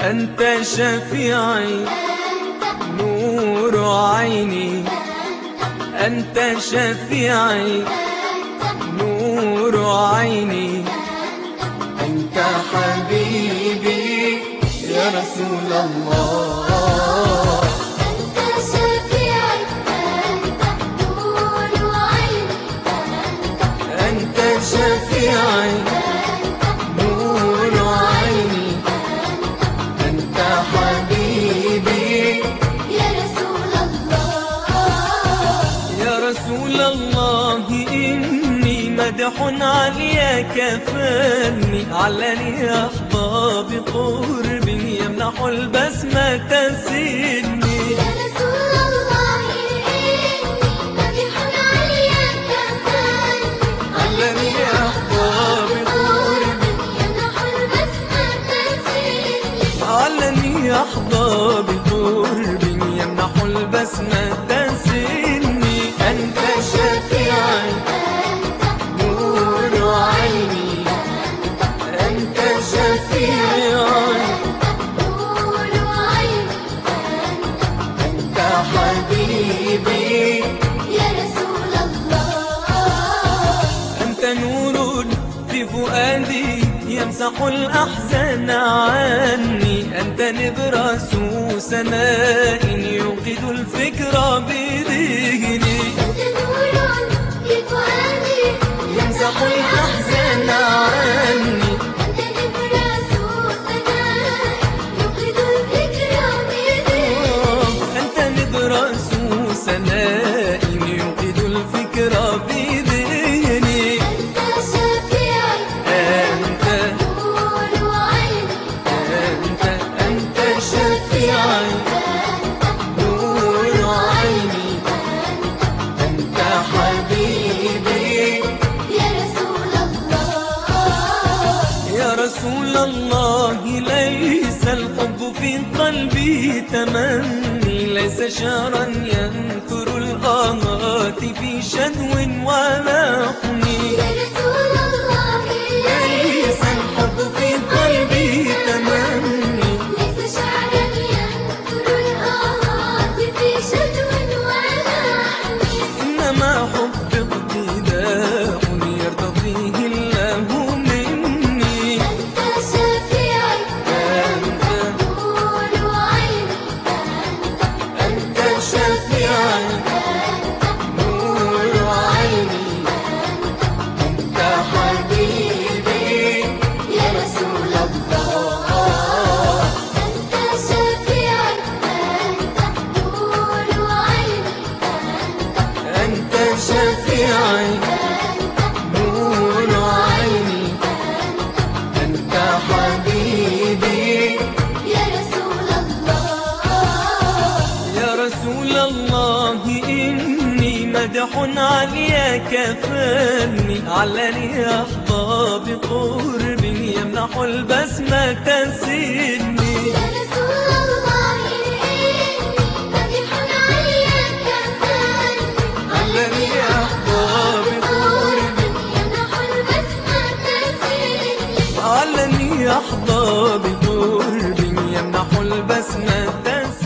أنت شفيعي نور عيني. أنت شفيعي نور عيني. أنت حبيبي يا رسول الله. أنت شفيعي رسول الله إني مدح عليك فاني علني أحظى بقرب يمنح البسمة سني. يا رسول الله إني مدح عليك فاني علني أحظى بقرب يمنح البسمة سني. علني أحظى بقرب يمنح البسمة سني. حبيبي. يا رسول الله. أنت نور في فؤادي يمسح الأحزان عني. أنت نبرس سماء قلبي تمني ليس شعرا ينثر الآهات في شدو ولا شفيعي. نور عيني أنت حبيبي. يا رسول الله يا رسول الله إني مدح عليك فاني علني أحظى بقرب يمنح البسمة سني. علني يحظى بنور بن يمنح البسمة الدسمة